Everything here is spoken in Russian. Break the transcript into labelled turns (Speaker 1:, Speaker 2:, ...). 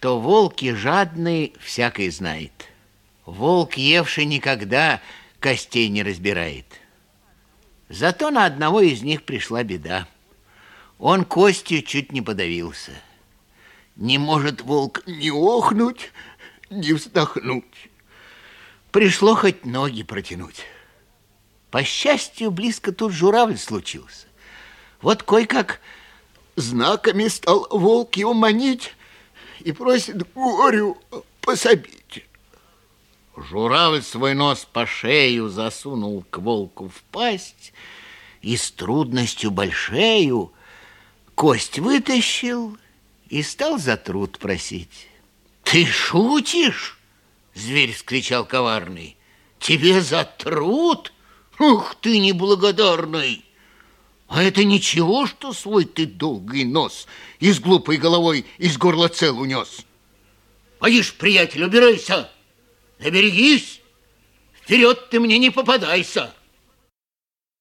Speaker 1: что волки жадные, всякий знает. Волк, евший никогда, костей не разбирает. Зато на одного из них пришла беда. Он костью чуть не подавился. Не может волк ни охнуть, ни вздохнуть. Пришло хоть ноги протянуть. По счастью, близко тут журавль случился. Вот кое-как знаками стал волк его манить и просит горю пособить. Журавль свой нос по шею засунул к волку в пасть и с трудностью большею кость вытащил и стал за труд просить. «Ты шутишь?» — зверь вскричал коварный. «Тебе за труд? Ух ты, неблагодарный!» А это ничего, что свой ты долгий нос и с глупой головой из горла цел унес. Поишь, приятель, убирайся, наберегись, вперед ты мне не попадайся.